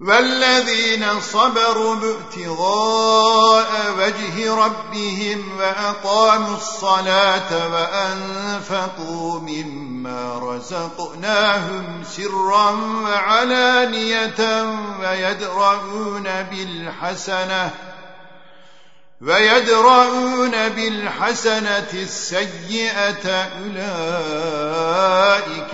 والذين صبروا ابتغاء وجه ربهم وأقاموا الصلاة وأنفقوا مما رزقناهم سرا وعلانية ويدرؤون بالحسنة ويدرؤون بالحسنة السيئة أولئك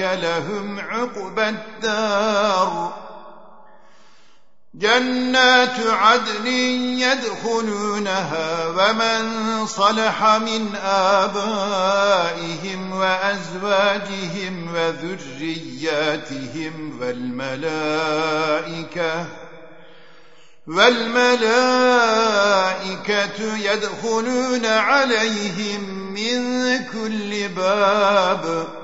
لهم عقبى الدار جنات عدن يدخلونها ومن صلح من آبائهم وأزواجهم وذرياتهم والملائكة والملائكة يدخلون عليهم من كل باب